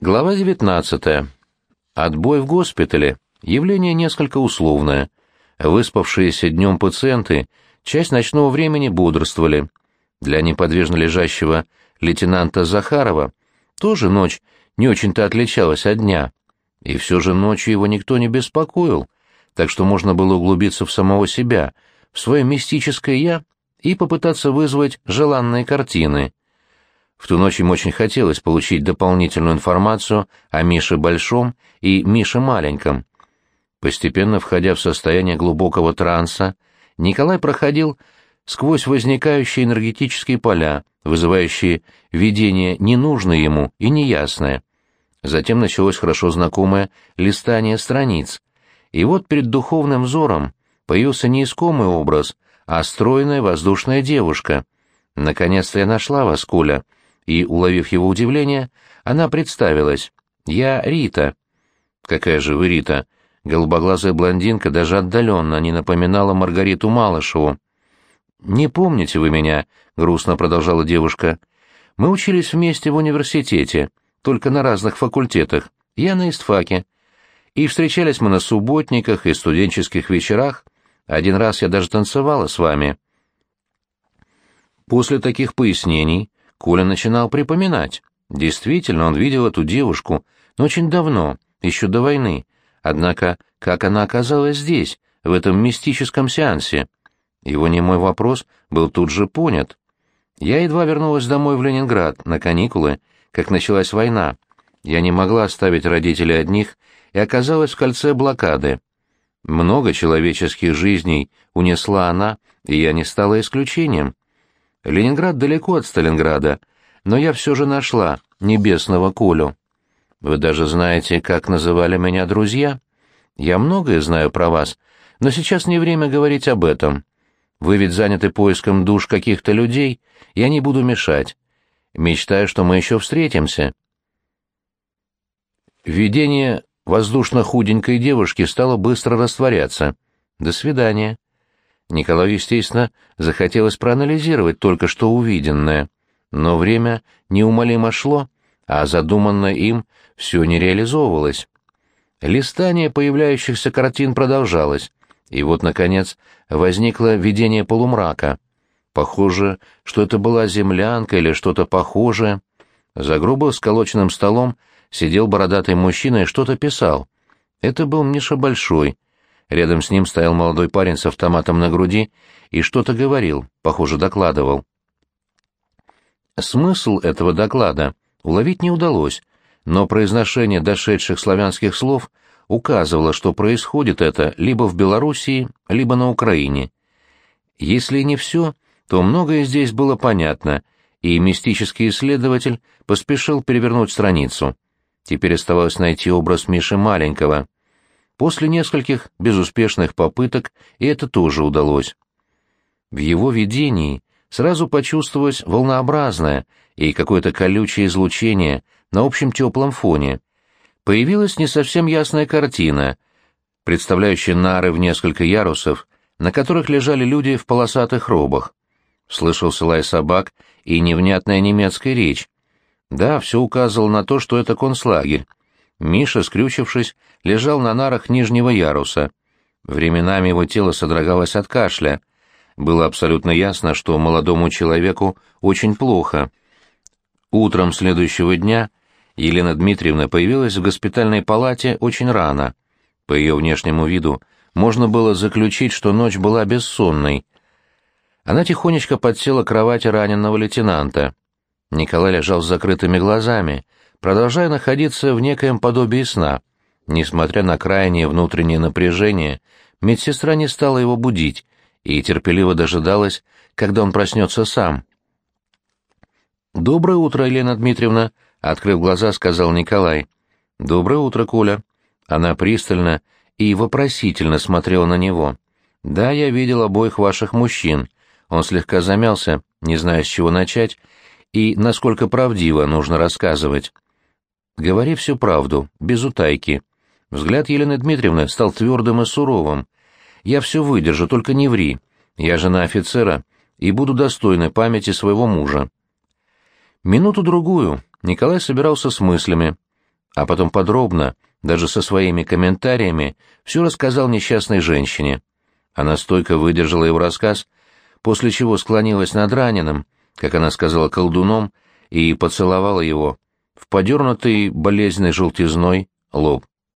Глава 19. Отбой в госпитале. Явление несколько условное. Выспавшиеся днем пациенты часть ночного времени бодрствовали. Для неподвижно лежащего лейтенанта Захарова тоже ночь не очень-то отличалась от дня. И все же ночью его никто не беспокоил, так что можно было углубиться в самого себя, в свое мистическое «я» и попытаться вызвать желанные картины. В ту ночь им очень хотелось получить дополнительную информацию о Мише Большом и Мише Маленьком. Постепенно входя в состояние глубокого транса, Николай проходил сквозь возникающие энергетические поля, вызывающие видение ненужное ему и неясное. Затем началось хорошо знакомое листание страниц. И вот перед духовным взором появился не искомый образ, а стройная воздушная девушка. «Наконец-то я нашла вас, Коля», и, уловив его удивление, она представилась. «Я Рита». «Какая же вы Рита?» Голубоглазая блондинка даже отдаленно не напоминала Маргариту Малышеву. «Не помните вы меня?» — грустно продолжала девушка. «Мы учились вместе в университете, только на разных факультетах. Я на истфаке. И встречались мы на субботниках и студенческих вечерах. Один раз я даже танцевала с вами». После таких пояснений Коля начинал припоминать. Действительно, он видел эту девушку, но очень давно, еще до войны. Однако, как она оказалась здесь, в этом мистическом сеансе? Его немой вопрос был тут же понят. Я едва вернулась домой в Ленинград на каникулы, как началась война. Я не могла оставить родителей одних и оказалась в кольце блокады. Много человеческих жизней унесла она, и я не стала исключением. Ленинград далеко от Сталинграда, но я все же нашла небесного Колю. Вы даже знаете, как называли меня друзья? Я многое знаю про вас, но сейчас не время говорить об этом. Вы ведь заняты поиском душ каких-то людей, я не буду мешать. Мечтаю, что мы еще встретимся. Видение воздушно-худенькой девушки стало быстро растворяться. До свидания. Николаю, естественно, захотелось проанализировать только что увиденное, но время неумолимо шло, а задуманное им все не реализовывалось. Листание появляющихся картин продолжалось, и вот, наконец, возникло видение полумрака. Похоже, что это была землянка или что-то похожее. За грубо сколоченным столом сидел бородатый мужчина и что-то писал. Это был Миша Большой, Рядом с ним стоял молодой парень с автоматом на груди и что-то говорил, похоже, докладывал. Смысл этого доклада уловить не удалось, но произношение дошедших славянских слов указывало, что происходит это либо в Белоруссии, либо на Украине. Если не все, то многое здесь было понятно, и мистический исследователь поспешил перевернуть страницу. Теперь оставалось найти образ Миши Маленького — После нескольких безуспешных попыток и это тоже удалось. В его видении сразу почувствовалось волнообразное и какое-то колючее излучение на общем теплом фоне. Появилась не совсем ясная картина, представляющая нары в несколько ярусов, на которых лежали люди в полосатых робах. Слышался лай собак и невнятная немецкая речь. Да, все указывало на то, что это концлагерь, Миша, скрючившись, лежал на нарах нижнего яруса. Временами его тело содрогалось от кашля. Было абсолютно ясно, что молодому человеку очень плохо. Утром следующего дня Елена Дмитриевна появилась в госпитальной палате очень рано. По ее внешнему виду можно было заключить, что ночь была бессонной. Она тихонечко подсела к кровати раненого лейтенанта. Николай лежал с закрытыми глазами — продолжая находиться в некоем подобии сна. Несмотря на крайнее внутреннее напряжение, медсестра не стала его будить и терпеливо дожидалась, когда он проснется сам. «Доброе утро, Елена Дмитриевна», — открыв глаза, сказал Николай. «Доброе утро, Коля». Она пристально и вопросительно смотрела на него. «Да, я видел обоих ваших мужчин». Он слегка замялся, не зная, с чего начать, и насколько правдиво нужно рассказывать. Говори всю правду, без утайки. Взгляд Елены Дмитриевны стал твердым и суровым. Я все выдержу, только не ври. Я жена офицера и буду достойна памяти своего мужа. Минуту-другую Николай собирался с мыслями. а потом подробно, даже со своими комментариями, все рассказал несчастной женщине. Она стойко выдержала его рассказ, после чего склонилась над раненым, как она сказала, колдуном, и поцеловала его в подернутый болезненной желтизной лоб.